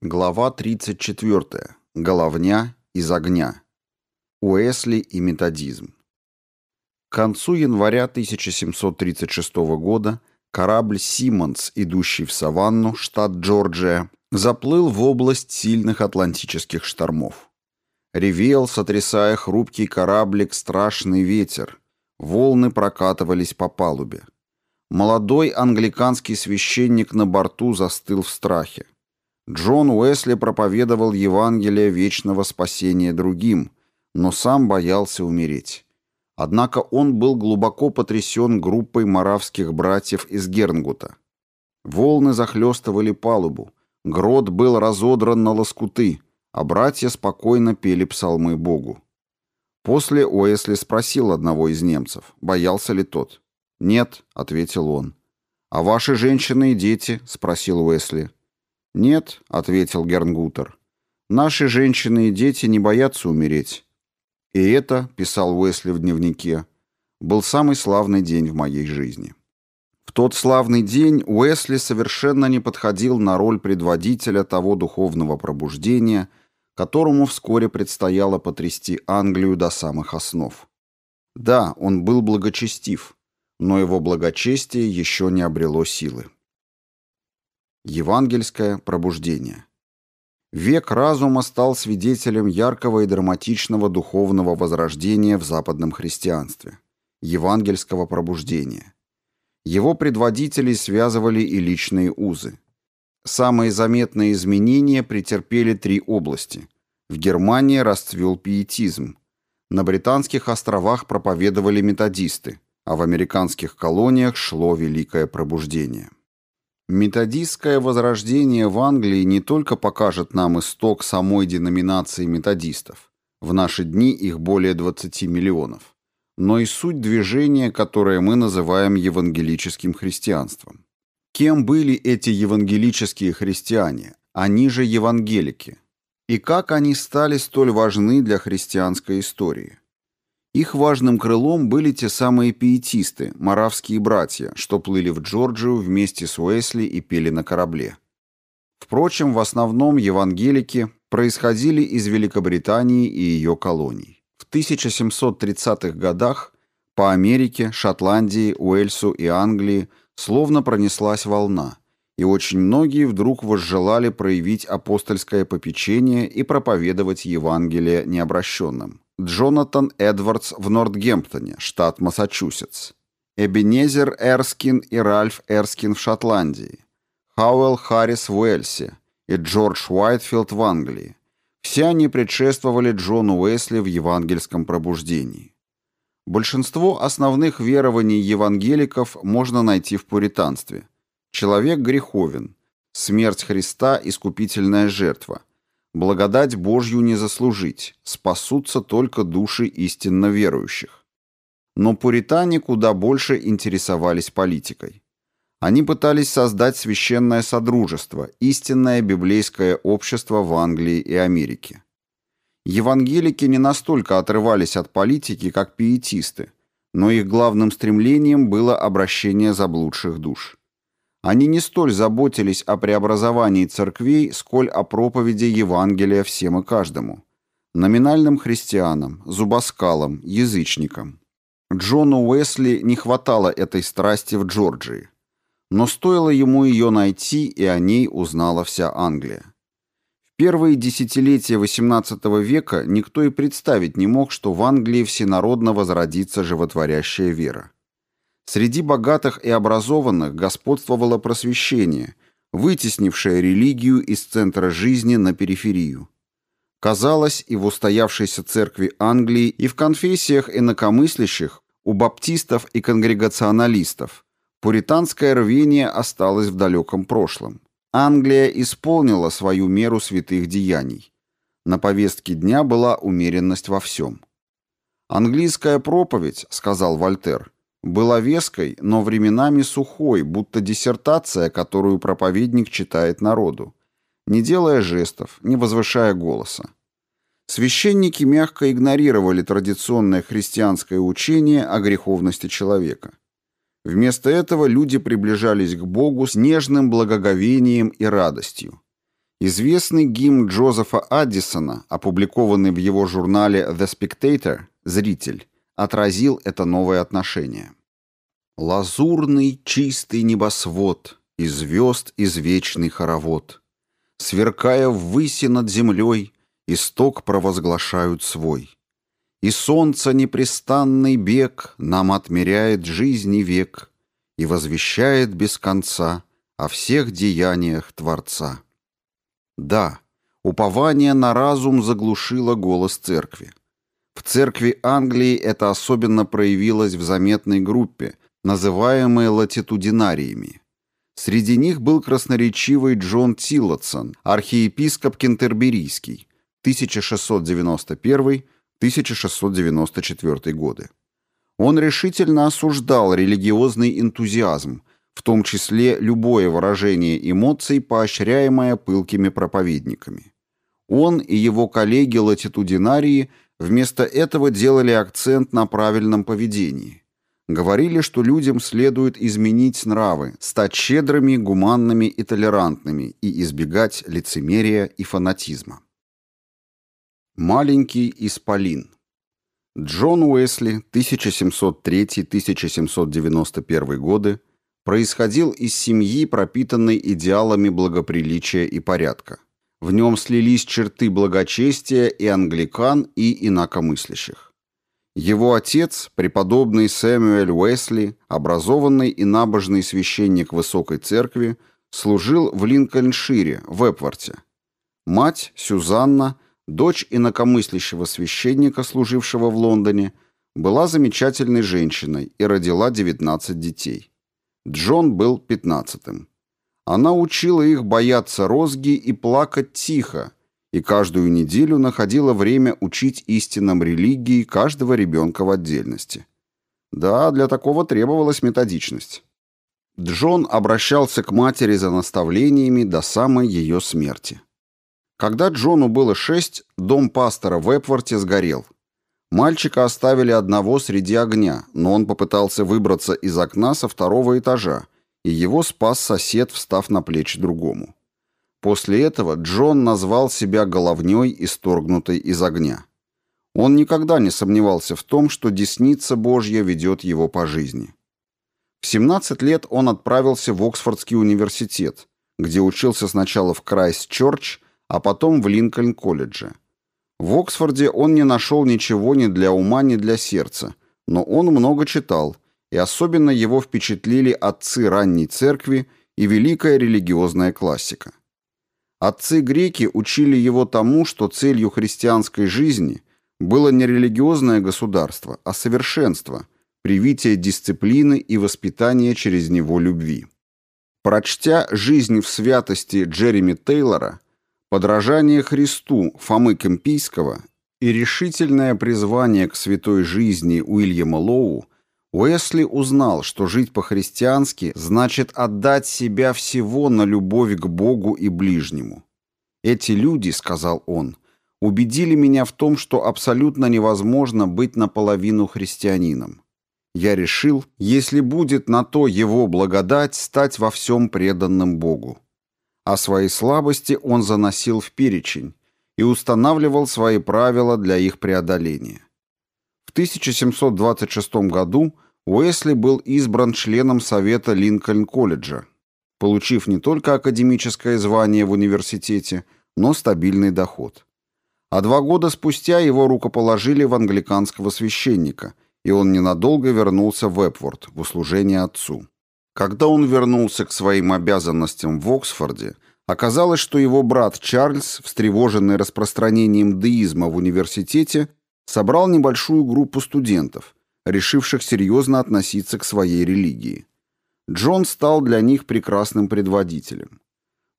Глава 34. Головня из огня. Уэсли и методизм. К концу января 1736 года корабль «Симмонс», идущий в Саванну, штат Джорджия, заплыл в область сильных атлантических штормов. Ревел, сотрясая хрупкий кораблик, страшный ветер. Волны прокатывались по палубе. Молодой англиканский священник на борту застыл в страхе. Джон Уэсли проповедовал Евангелие вечного спасения другим, но сам боялся умереть. Однако он был глубоко потрясен группой маравских братьев из Гернгута. Волны захлестывали палубу, грот был разодран на лоскуты, а братья спокойно пели псалмы Богу. После Уэсли спросил одного из немцев, боялся ли тот. «Нет», — ответил он. «А ваши женщины и дети?» — спросил Уэсли. «Нет», — ответил Гернгутер, — «наши женщины и дети не боятся умереть». И это, — писал Уэсли в дневнике, — был самый славный день в моей жизни. В тот славный день Уэсли совершенно не подходил на роль предводителя того духовного пробуждения, которому вскоре предстояло потрясти Англию до самых основ. Да, он был благочестив, но его благочестие еще не обрело силы. Евангельское пробуждение. Век разума стал свидетелем яркого и драматичного духовного возрождения в западном христианстве. Евангельского пробуждения. Его предводителей связывали и личные узы. Самые заметные изменения претерпели три области. В Германии расцвел пиетизм. На Британских островах проповедовали методисты, а в американских колониях шло Великое пробуждение. Методистское возрождение в Англии не только покажет нам исток самой деноминации методистов, в наши дни их более 20 миллионов, но и суть движения, которое мы называем евангелическим христианством. Кем были эти евангелические христиане? Они же евангелики. И как они стали столь важны для христианской истории? Их важным крылом были те самые пиетисты, маравские братья, что плыли в Джорджию вместе с Уэсли и пели на корабле. Впрочем, в основном евангелики происходили из Великобритании и ее колоний. В 1730-х годах по Америке, Шотландии, Уэльсу и Англии словно пронеслась волна, и очень многие вдруг возжелали проявить апостольское попечение и проповедовать Евангелие необращенным. Джонатан Эдвардс в Нортгемптоне, штат Массачусетс. Эбенезер Эрскин и Ральф Эрскин в Шотландии. Хауэлл Харрис в Уэльсе и Джордж Уайтфилд в Англии. Все они предшествовали Джону Уэсли в евангельском пробуждении. Большинство основных верований евангеликов можно найти в пуританстве. Человек греховен, смерть Христа – искупительная жертва, Благодать Божью не заслужить, спасутся только души истинно верующих. Но пуритане куда больше интересовались политикой. Они пытались создать священное содружество, истинное библейское общество в Англии и Америке. Евангелики не настолько отрывались от политики, как пиетисты, но их главным стремлением было обращение заблудших душ. Они не столь заботились о преобразовании церквей, сколь о проповеди Евангелия всем и каждому. Номинальным христианам, зубоскалам, язычникам. Джону Уэсли не хватало этой страсти в Джорджии. Но стоило ему ее найти, и о ней узнала вся Англия. В первые десятилетия XVIII века никто и представить не мог, что в Англии всенародно возродится животворящая вера. Среди богатых и образованных господствовало просвещение, вытеснившее религию из центра жизни на периферию. Казалось, и в устоявшейся церкви Англии, и в конфессиях инакомыслящих, у баптистов и конгрегационалистов, пуританское рвение осталось в далеком прошлом. Англия исполнила свою меру святых деяний. На повестке дня была умеренность во всем. «Английская проповедь», — сказал Вольтер, — была веской, но временами сухой, будто диссертация, которую проповедник читает народу, не делая жестов, не возвышая голоса. Священники мягко игнорировали традиционное христианское учение о греховности человека. Вместо этого люди приближались к Богу с нежным благоговением и радостью. Известный гимн Джозефа Аддисона, опубликованный в его журнале The Spectator, «Зритель», отразил это новое отношение. «Лазурный чистый небосвод, и звезд извечный хоровод, сверкая ввыси над землей, исток провозглашают свой. И солнце непрестанный бег нам отмеряет жизни век и возвещает без конца о всех деяниях Творца. Да, упование на разум заглушило голос церкви. В церкви Англии это особенно проявилось в заметной группе, называемой латитудинариями. Среди них был красноречивый Джон Тиллотсон, архиепископ Кентерберийский, 1691-1694 годы. Он решительно осуждал религиозный энтузиазм, в том числе любое выражение эмоций, поощряемое пылкими проповедниками. Он и его коллеги-латитудинарии вместо этого делали акцент на правильном поведении. Говорили, что людям следует изменить нравы, стать щедрыми, гуманными и толерантными и избегать лицемерия и фанатизма. Маленький исполин Джон Уэсли, 1703-1791 годы, происходил из семьи, пропитанной идеалами благоприличия и порядка. В нем слились черты благочестия и англикан, и инакомыслящих. Его отец, преподобный Сэмюэль Уэсли, образованный и набожный священник высокой церкви, служил в Линкольншире, в Эпворте. Мать, Сюзанна, дочь инакомыслящего священника, служившего в Лондоне, была замечательной женщиной и родила 19 детей. Джон был пятнадцатым. Она учила их бояться розги и плакать тихо, и каждую неделю находила время учить истинам религии каждого ребенка в отдельности. Да, для такого требовалась методичность. Джон обращался к матери за наставлениями до самой ее смерти. Когда Джону было шесть, дом пастора в Эпворте сгорел – Мальчика оставили одного среди огня, но он попытался выбраться из окна со второго этажа, и его спас сосед, встав на плечи другому. После этого Джон назвал себя головней, исторгнутой из огня. Он никогда не сомневался в том, что десница Божья ведет его по жизни. В 17 лет он отправился в Оксфордский университет, где учился сначала в Крайст-Чорч, а потом в Линкольн-колледже. В Оксфорде он не нашел ничего ни для ума, ни для сердца, но он много читал, и особенно его впечатлили отцы ранней церкви и великая религиозная классика. Отцы-греки учили его тому, что целью христианской жизни было не религиозное государство, а совершенство, привитие дисциплины и воспитание через него любви. Прочтя «Жизнь в святости» Джереми Тейлора – Подражание Христу Фомы Кемпийского и решительное призвание к святой жизни Уильяма Лоу, Уэсли узнал, что жить по-христиански значит отдать себя всего на любовь к Богу и ближнему. «Эти люди, — сказал он, — убедили меня в том, что абсолютно невозможно быть наполовину христианином. Я решил, если будет на то его благодать, стать во всем преданным Богу а свои слабости он заносил в перечень и устанавливал свои правила для их преодоления. В 1726 году Уэсли был избран членом Совета Линкольн-колледжа, получив не только академическое звание в университете, но стабильный доход. А два года спустя его рукоположили в англиканского священника, и он ненадолго вернулся в Эпворд в услужение отцу. Когда он вернулся к своим обязанностям в Оксфорде, оказалось, что его брат Чарльз, встревоженный распространением деизма в университете, собрал небольшую группу студентов, решивших серьезно относиться к своей религии. Джон стал для них прекрасным предводителем.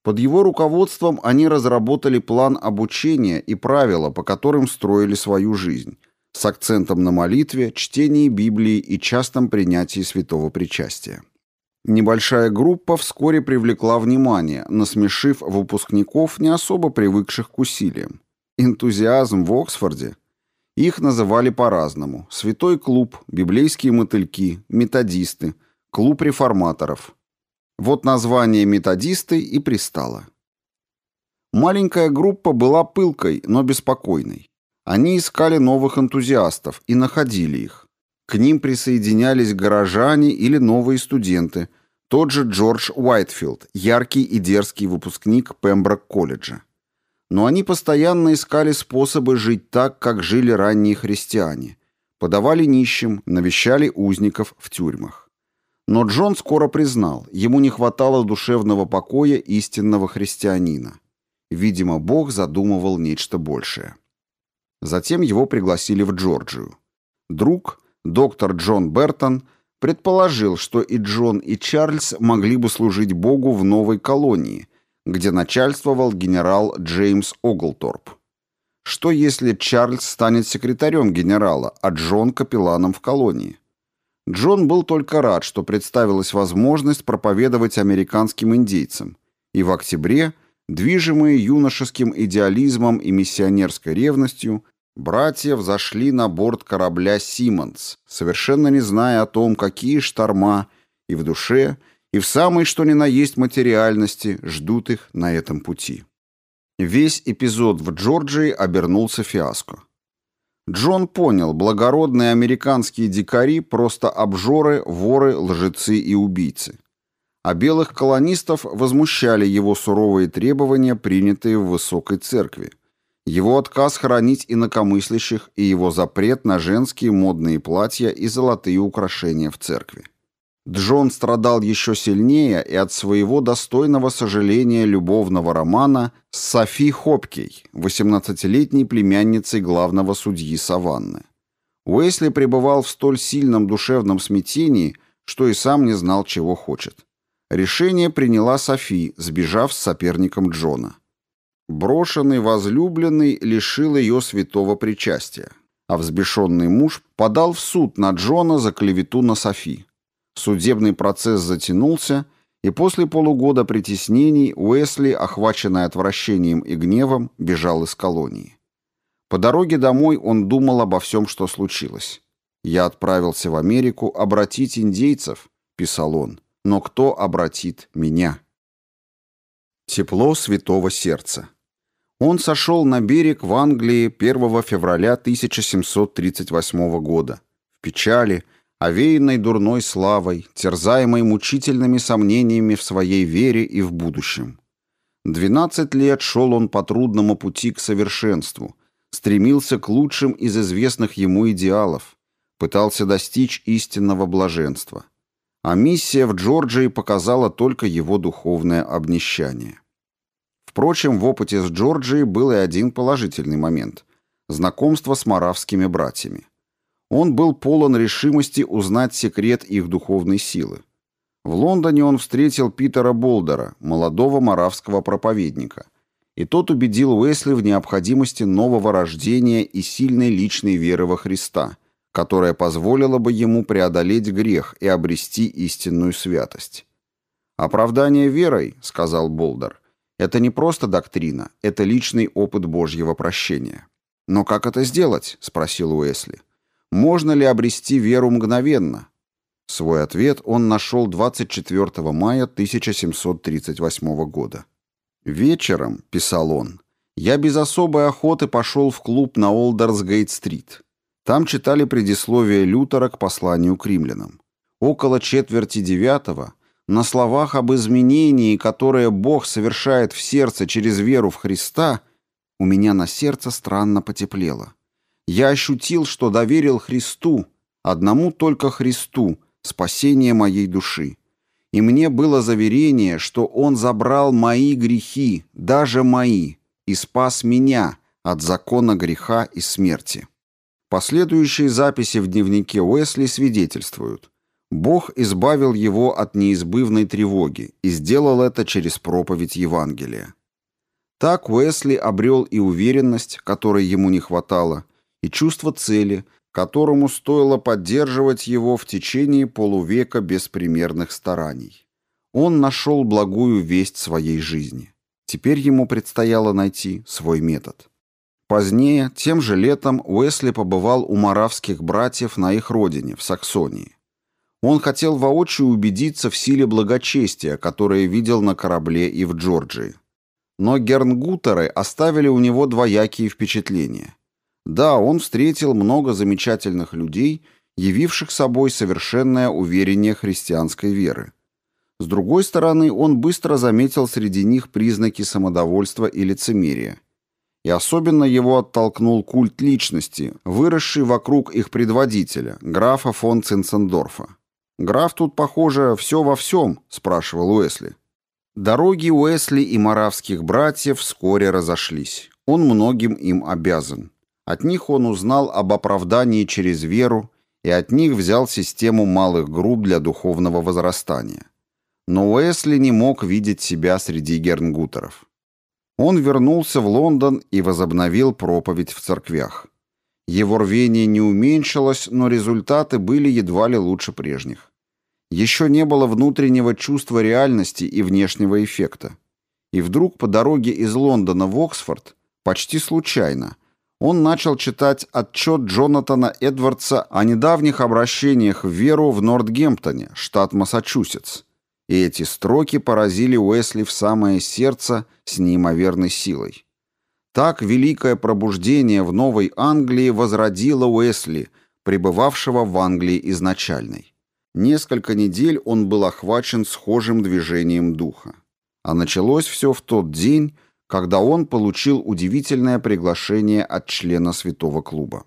Под его руководством они разработали план обучения и правила, по которым строили свою жизнь, с акцентом на молитве, чтении Библии и частом принятии святого причастия. Небольшая группа вскоре привлекла внимание, насмешив выпускников, не особо привыкших к усилиям. Энтузиазм в Оксфорде. Их называли по-разному. Святой клуб, библейские мотыльки, методисты, клуб реформаторов. Вот название методисты и пристало. Маленькая группа была пылкой, но беспокойной. Они искали новых энтузиастов и находили их. К ним присоединялись горожане или новые студенты, тот же Джордж Уайтфилд, яркий и дерзкий выпускник Пемброк-колледжа. Но они постоянно искали способы жить так, как жили ранние христиане. Подавали нищим, навещали узников в тюрьмах. Но Джон скоро признал, ему не хватало душевного покоя истинного христианина. Видимо, Бог задумывал нечто большее. Затем его пригласили в Джорджию. Друг, доктор Джон Бертон, предположил, что и Джон, и Чарльз могли бы служить Богу в новой колонии, где начальствовал генерал Джеймс Оглторп. Что если Чарльз станет секретарем генерала, а Джон – капелланом в колонии? Джон был только рад, что представилась возможность проповедовать американским индейцам, и в октябре, движимые юношеским идеализмом и миссионерской ревностью, братья взошли на борт корабля «Симмонс», совершенно не зная о том, какие шторма и в душе, и в самой что ни на есть материальности ждут их на этом пути. Весь эпизод в Джорджии обернулся фиаско. Джон понял, благородные американские дикари просто обжоры, воры, лжецы и убийцы. А белых колонистов возмущали его суровые требования, принятые в высокой церкви. Его отказ хранить инакомыслящих и его запрет на женские модные платья и золотые украшения в церкви. Джон страдал еще сильнее и от своего достойного сожаления любовного романа с Софи Хопкей, 18-летней племянницей главного судьи Саванны. Уэсли пребывал в столь сильном душевном смятении, что и сам не знал, чего хочет. Решение приняла Софи, сбежав с соперником Джона. Брошенный возлюбленный лишил ее святого причастия, а взбешенный муж подал в суд на Джона за клевету на Софи. Судебный процесс затянулся, и после полугода притеснений Уэсли, охваченный отвращением и гневом, бежал из колонии. По дороге домой он думал обо всем, что случилось. «Я отправился в Америку обратить индейцев», — писал он, — «но кто обратит меня?» Тепло святого сердца. Он сошел на берег в Англии 1 февраля 1738 года. В печали, овеянной дурной славой, терзаемой мучительными сомнениями в своей вере и в будущем. Двенадцать лет шел он по трудному пути к совершенству, стремился к лучшим из известных ему идеалов, пытался достичь истинного блаженства. А миссия в Джорджии показала только его духовное обнищание. Впрочем, в опыте с Джорджией был и один положительный момент – знакомство с маравскими братьями. Он был полон решимости узнать секрет их духовной силы. В Лондоне он встретил Питера Болдера, молодого маравского проповедника, и тот убедил Уэсли в необходимости нового рождения и сильной личной веры во Христа, которая позволила бы ему преодолеть грех и обрести истинную святость. «Оправдание верой», — сказал Болдер, — «это не просто доктрина, это личный опыт Божьего прощения». «Но как это сделать?» — спросил Уэсли. Можно ли обрести веру мгновенно? Свой ответ он нашел 24 мая 1738 года. «Вечером», — писал он, — «я без особой охоты пошел в клуб на Олдерсгейт-стрит. Там читали предисловие Лютера к посланию к римлянам. Около четверти девятого, на словах об изменении, которое Бог совершает в сердце через веру в Христа, у меня на сердце странно потеплело. Я ощутил, что доверил Христу, одному только Христу, спасение моей души. И мне было заверение, что Он забрал мои грехи, даже мои, и спас меня от закона греха и смерти. Последующие записи в дневнике Уэсли свидетельствуют. Бог избавил его от неизбывной тревоги и сделал это через проповедь Евангелия. Так Уэсли обрел и уверенность, которой ему не хватало, и чувство цели, которому стоило поддерживать его в течение полувека беспримерных стараний. Он нашел благую весть своей жизни. Теперь ему предстояло найти свой метод. Позднее, тем же летом, Уэсли побывал у маравских братьев на их родине, в Саксонии. Он хотел воочию убедиться в силе благочестия, которое видел на корабле и в Джорджии. Но Гернгутеры оставили у него двоякие впечатления. Да, он встретил много замечательных людей, явивших собой совершенное уверение христианской веры. С другой стороны, он быстро заметил среди них признаки самодовольства и лицемерия. И особенно его оттолкнул культ личности, выросший вокруг их предводителя, графа фон Цинцендорфа. «Граф тут, похоже, все во всем», — спрашивал Уэсли. Дороги Уэсли и маравских братьев вскоре разошлись. Он многим им обязан. От них он узнал об оправдании через веру и от них взял систему малых групп для духовного возрастания. Но Уэсли не мог видеть себя среди гернгутеров. Он вернулся в Лондон и возобновил проповедь в церквях. Его рвение не уменьшилось, но результаты были едва ли лучше прежних. Еще не было внутреннего чувства реальности и внешнего эффекта. И вдруг по дороге из Лондона в Оксфорд, почти случайно, он начал читать отчет Джонатана Эдвардса о недавних обращениях в веру в Нортгемптоне, штат Массачусетс. И эти строки поразили Уэсли в самое сердце с неимоверной силой. Так великое пробуждение в Новой Англии возродило Уэсли, пребывавшего в Англии изначальной. Несколько недель он был охвачен схожим движением духа. А началось все в тот день, когда он получил удивительное приглашение от члена Святого Клуба.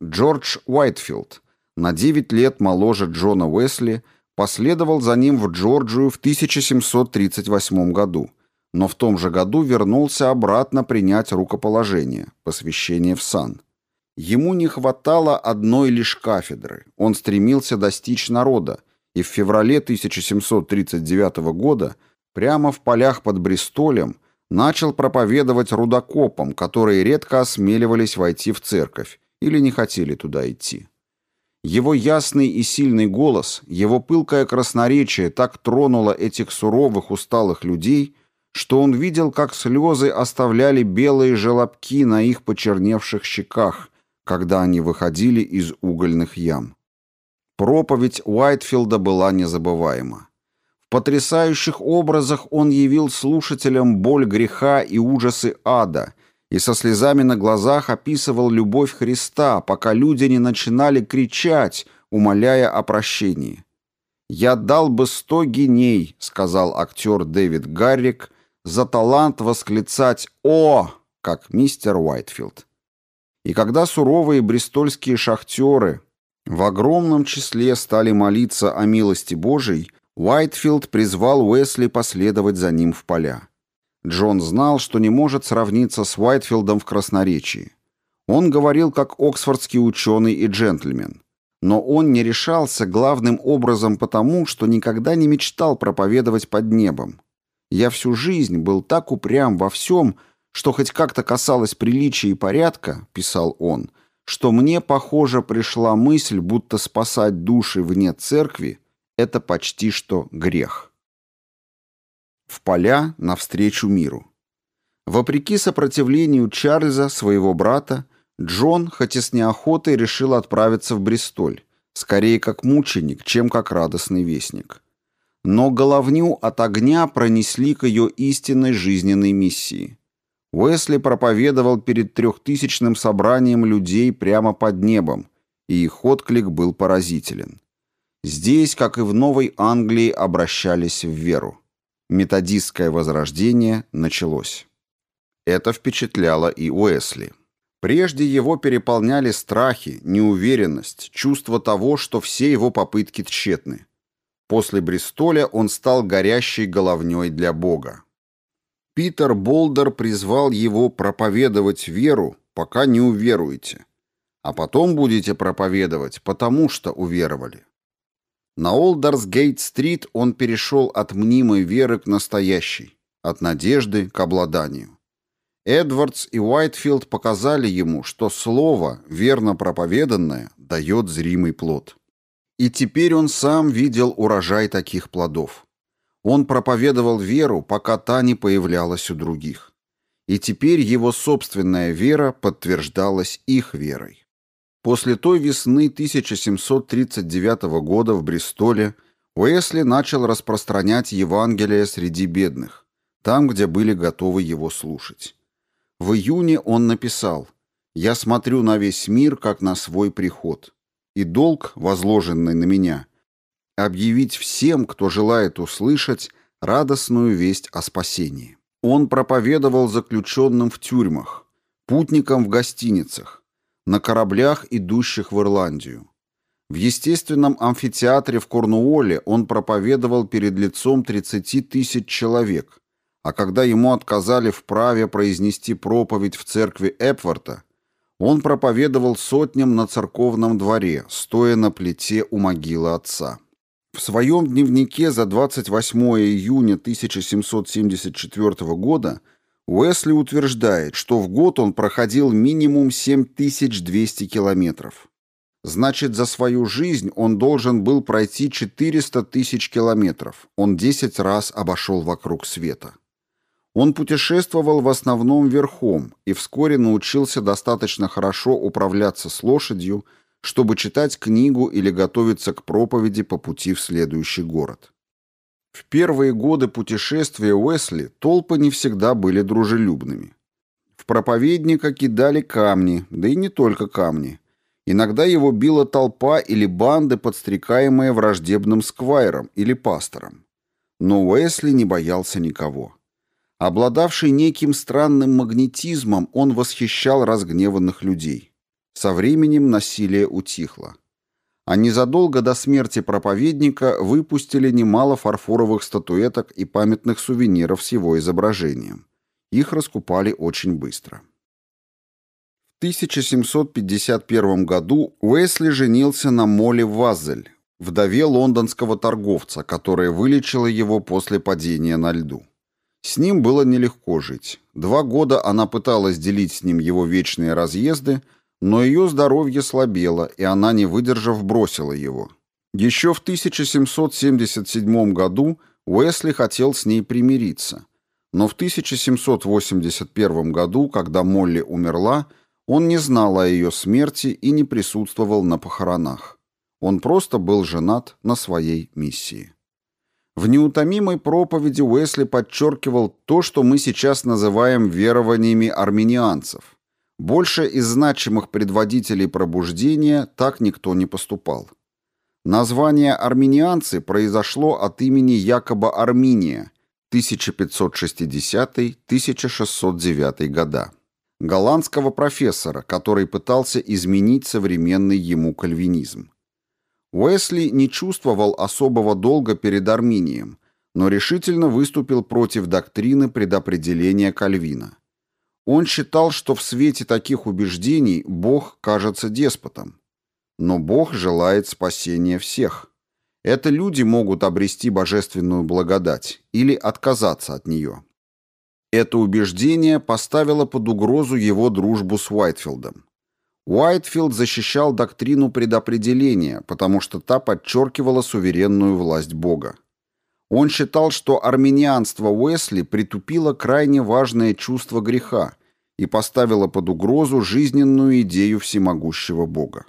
Джордж Уайтфилд, на 9 лет моложе Джона Уэсли, последовал за ним в Джорджию в 1738 году, но в том же году вернулся обратно принять рукоположение, посвящение в сан. Ему не хватало одной лишь кафедры, он стремился достичь народа, и в феврале 1739 года прямо в полях под Бристолем – начал проповедовать рудокопам, которые редко осмеливались войти в церковь или не хотели туда идти. Его ясный и сильный голос, его пылкое красноречие так тронуло этих суровых, усталых людей, что он видел, как слезы оставляли белые желобки на их почерневших щеках, когда они выходили из угольных ям. Проповедь Уайтфилда была незабываема потрясающих образах он явил слушателям боль греха и ужасы ада и со слезами на глазах описывал любовь Христа, пока люди не начинали кричать, умоляя о прощении. «Я дал бы сто геней», — сказал актер Дэвид Гаррик, «за талант восклицать «О!», как мистер Уайтфилд». И когда суровые бристольские шахтеры в огромном числе стали молиться о милости Божией, Уайтфилд призвал Уэсли последовать за ним в поля. Джон знал, что не может сравниться с Уайтфилдом в красноречии. Он говорил как оксфордский ученый и джентльмен. Но он не решался главным образом потому, что никогда не мечтал проповедовать под небом. «Я всю жизнь был так упрям во всем, что хоть как-то касалось приличия и порядка», — писал он, «что мне, похоже, пришла мысль, будто спасать души вне церкви — это почти что грех. В поля навстречу миру. Вопреки сопротивлению Чарльза, своего брата, Джон, хоть и с неохотой, решил отправиться в Бристоль, скорее как мученик, чем как радостный вестник. Но головню от огня пронесли к ее истинной жизненной миссии. Уэсли проповедовал перед трехтысячным собранием людей прямо под небом, и их отклик был поразителен. Здесь, как и в Новой Англии, обращались в веру. Методистское возрождение началось. Это впечатляло и Уэсли. Прежде его переполняли страхи, неуверенность, чувство того, что все его попытки тщетны. После Бристоля он стал горящей головней для Бога. Питер Болдер призвал его проповедовать веру, пока не уверуете, а потом будете проповедовать, потому что уверовали. На Олдерсгейт-стрит он перешел от мнимой веры к настоящей, от надежды к обладанию. Эдвардс и Уайтфилд показали ему, что слово, верно проповеданное, дает зримый плод. И теперь он сам видел урожай таких плодов. Он проповедовал веру, пока та не появлялась у других. И теперь его собственная вера подтверждалась их верой. После той весны 1739 года в Бристоле Уэсли начал распространять Евангелие среди бедных, там, где были готовы его слушать. В июне он написал «Я смотрю на весь мир, как на свой приход, и долг, возложенный на меня, объявить всем, кто желает услышать, радостную весть о спасении». Он проповедовал заключенным в тюрьмах, путникам в гостиницах, на кораблях, идущих в Ирландию. В естественном амфитеатре в Корнуолле он проповедовал перед лицом 30 тысяч человек, а когда ему отказали в праве произнести проповедь в церкви Эпворта, он проповедовал сотням на церковном дворе, стоя на плите у могилы отца. В своем дневнике за 28 июня 1774 года Уэсли утверждает, что в год он проходил минимум 7200 километров. Значит, за свою жизнь он должен был пройти 400 тысяч километров. Он 10 раз обошел вокруг света. Он путешествовал в основном верхом и вскоре научился достаточно хорошо управляться с лошадью, чтобы читать книгу или готовиться к проповеди по пути в следующий город. В первые годы путешествия Уэсли толпы не всегда были дружелюбными. В проповедника кидали камни, да и не только камни. Иногда его била толпа или банды, подстрекаемые враждебным сквайром или пастором. Но Уэсли не боялся никого. Обладавший неким странным магнетизмом, он восхищал разгневанных людей. Со временем насилие утихло а незадолго до смерти проповедника выпустили немало фарфоровых статуэток и памятных сувениров с его изображением. Их раскупали очень быстро. В 1751 году Уэсли женился на Молли Вазель, вдове лондонского торговца, которая вылечила его после падения на льду. С ним было нелегко жить. Два года она пыталась делить с ним его вечные разъезды – но ее здоровье слабело, и она, не выдержав, бросила его. Еще в 1777 году Уэсли хотел с ней примириться, но в 1781 году, когда Молли умерла, он не знал о ее смерти и не присутствовал на похоронах. Он просто был женат на своей миссии. В неутомимой проповеди Уэсли подчеркивал то, что мы сейчас называем верованиями арменианцев – больше из значимых предводителей пробуждения так никто не поступал. Название «арменианцы» произошло от имени якобы Арминия 1560-1609 года, голландского профессора, который пытался изменить современный ему кальвинизм. Уэсли не чувствовал особого долга перед Арминием, но решительно выступил против доктрины предопределения Кальвина. Он считал, что в свете таких убеждений Бог кажется деспотом. Но Бог желает спасения всех. Это люди могут обрести божественную благодать или отказаться от нее. Это убеждение поставило под угрозу его дружбу с Уайтфилдом. Уайтфилд защищал доктрину предопределения, потому что та подчеркивала суверенную власть Бога. Он считал, что армянианство Уэсли притупило крайне важное чувство греха и поставило под угрозу жизненную идею всемогущего Бога.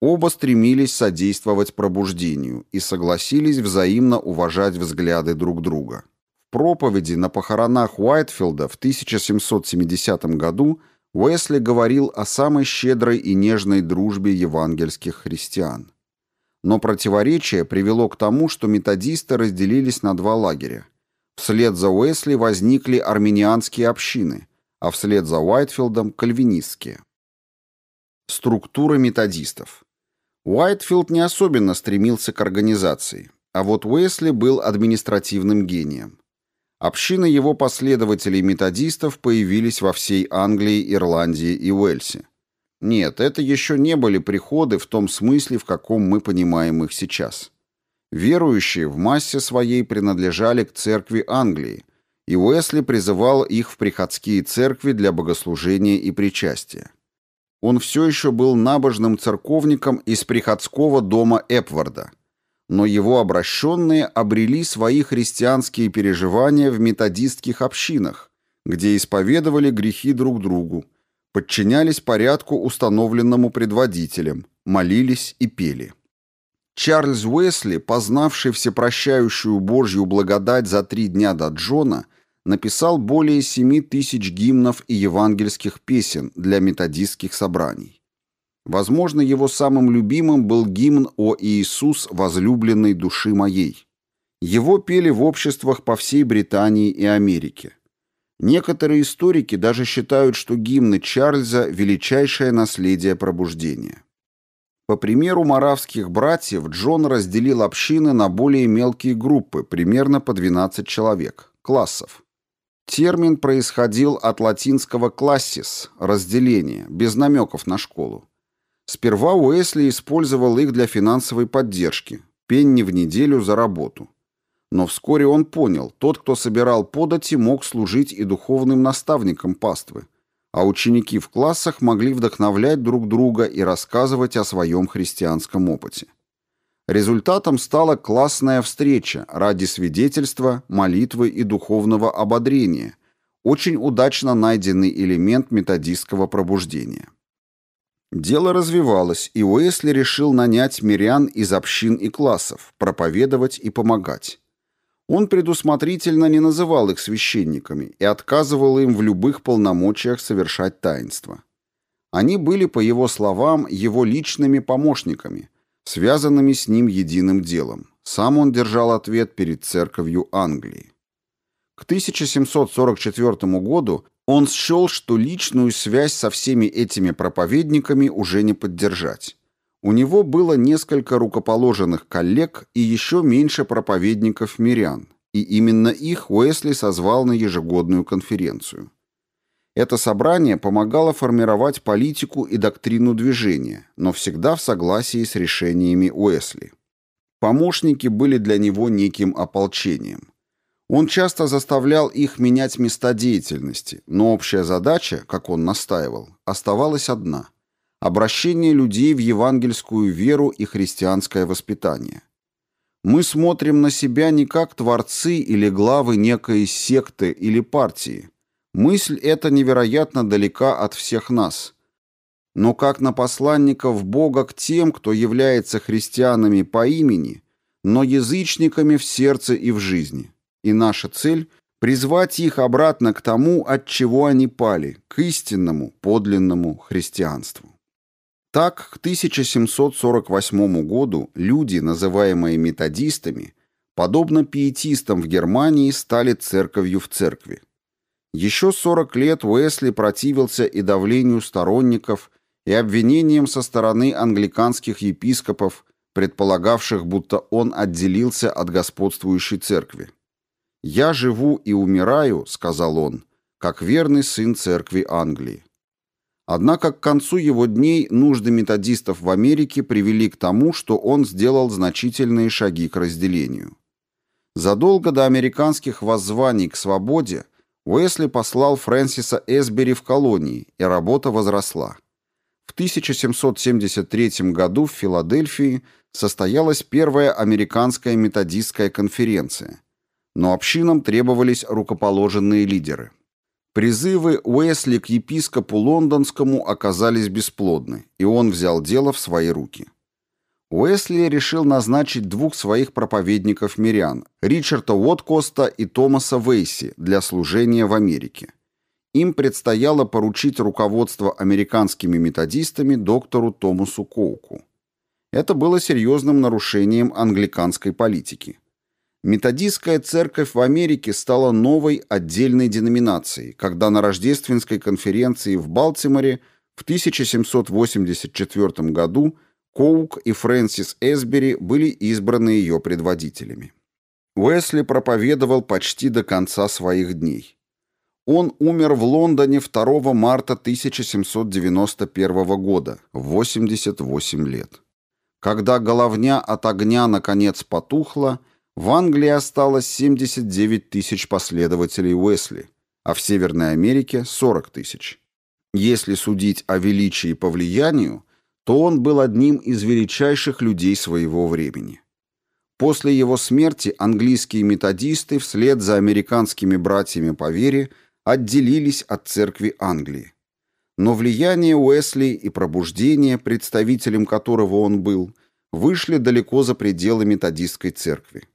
Оба стремились содействовать пробуждению и согласились взаимно уважать взгляды друг друга. В проповеди на похоронах Уайтфилда в 1770 году Уэсли говорил о самой щедрой и нежной дружбе евангельских христиан. Но противоречие привело к тому, что методисты разделились на два лагеря. Вслед за Уэсли возникли арменианские общины, а вслед за Уайтфилдом – кальвинистские. Структура методистов. Уайтфилд не особенно стремился к организации, а вот Уэсли был административным гением. Общины его последователей-методистов появились во всей Англии, Ирландии и Уэльсе. Нет, это еще не были приходы в том смысле, в каком мы понимаем их сейчас. Верующие в массе своей принадлежали к церкви Англии, и Уэсли призывал их в приходские церкви для богослужения и причастия. Он все еще был набожным церковником из приходского дома Эпварда, но его обращенные обрели свои христианские переживания в методистских общинах, где исповедовали грехи друг другу, подчинялись порядку, установленному предводителем, молились и пели. Чарльз Уэсли, познавший всепрощающую Божью благодать за три дня до Джона, написал более 7 тысяч гимнов и евангельских песен для методистских собраний. Возможно, его самым любимым был гимн «О Иисус, возлюбленной души моей». Его пели в обществах по всей Британии и Америке. Некоторые историки даже считают, что гимны Чарльза – величайшее наследие пробуждения. По примеру маравских братьев, Джон разделил общины на более мелкие группы, примерно по 12 человек, классов. Термин происходил от латинского «классис» – разделение, без намеков на школу. Сперва Уэсли использовал их для финансовой поддержки, пенни в неделю за работу. Но вскоре он понял, тот, кто собирал подати, мог служить и духовным наставником паствы, а ученики в классах могли вдохновлять друг друга и рассказывать о своем христианском опыте. Результатом стала классная встреча ради свидетельства, молитвы и духовного ободрения, очень удачно найденный элемент методистского пробуждения. Дело развивалось, и Уэсли решил нанять мирян из общин и классов, проповедовать и помогать. Он предусмотрительно не называл их священниками и отказывал им в любых полномочиях совершать таинство. Они были, по его словам, его личными помощниками, связанными с ним единым делом. Сам он держал ответ перед церковью Англии. К 1744 году он счел, что личную связь со всеми этими проповедниками уже не поддержать. У него было несколько рукоположенных коллег и еще меньше проповедников-мирян, и именно их Уэсли созвал на ежегодную конференцию. Это собрание помогало формировать политику и доктрину движения, но всегда в согласии с решениями Уэсли. Помощники были для него неким ополчением. Он часто заставлял их менять места деятельности, но общая задача, как он настаивал, оставалась одна – обращение людей в евангельскую веру и христианское воспитание. Мы смотрим на себя не как творцы или главы некой секты или партии. Мысль эта невероятно далека от всех нас. Но как на посланников Бога к тем, кто является христианами по имени, но язычниками в сердце и в жизни. И наша цель – призвать их обратно к тому, от чего они пали, к истинному, подлинному христианству. Так, к 1748 году люди, называемые методистами, подобно пиетистам в Германии, стали церковью в церкви. Еще 40 лет Уэсли противился и давлению сторонников, и обвинениям со стороны англиканских епископов, предполагавших, будто он отделился от господствующей церкви. «Я живу и умираю», — сказал он, — «как верный сын церкви Англии». Однако к концу его дней нужды методистов в Америке привели к тому, что он сделал значительные шаги к разделению. Задолго до американских воззваний к свободе Уэсли послал Фрэнсиса Эсбери в колонии, и работа возросла. В 1773 году в Филадельфии состоялась первая американская методистская конференция, но общинам требовались рукоположенные лидеры. Призывы Уэсли к епископу лондонскому оказались бесплодны, и он взял дело в свои руки. Уэсли решил назначить двух своих проповедников-мирян, Ричарда Уоткоста и Томаса Вейси, для служения в Америке. Им предстояло поручить руководство американскими методистами доктору Томасу Коуку. Это было серьезным нарушением англиканской политики. Методистская церковь в Америке стала новой отдельной деноминацией, когда на рождественской конференции в Балтиморе в 1784 году Коук и Фрэнсис Эсбери были избраны ее предводителями. Уэсли проповедовал почти до конца своих дней. Он умер в Лондоне 2 марта 1791 года, в 88 лет. Когда головня от огня наконец потухла, в Англии осталось 79 тысяч последователей Уэсли, а в Северной Америке 40 тысяч. Если судить о величии по влиянию, то он был одним из величайших людей своего времени. После его смерти английские методисты вслед за американскими братьями по вере отделились от церкви Англии. Но влияние Уэсли и пробуждение, представителем которого он был, вышли далеко за пределы методистской церкви.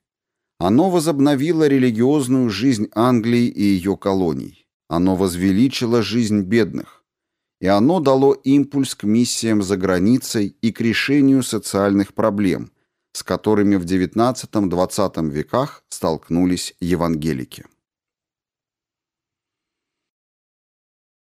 Оно возобновило религиозную жизнь Англии и ее колоний. Оно возвеличило жизнь бедных. И оно дало импульс к миссиям за границей и к решению социальных проблем, с которыми в XIX-XX веках столкнулись евангелики.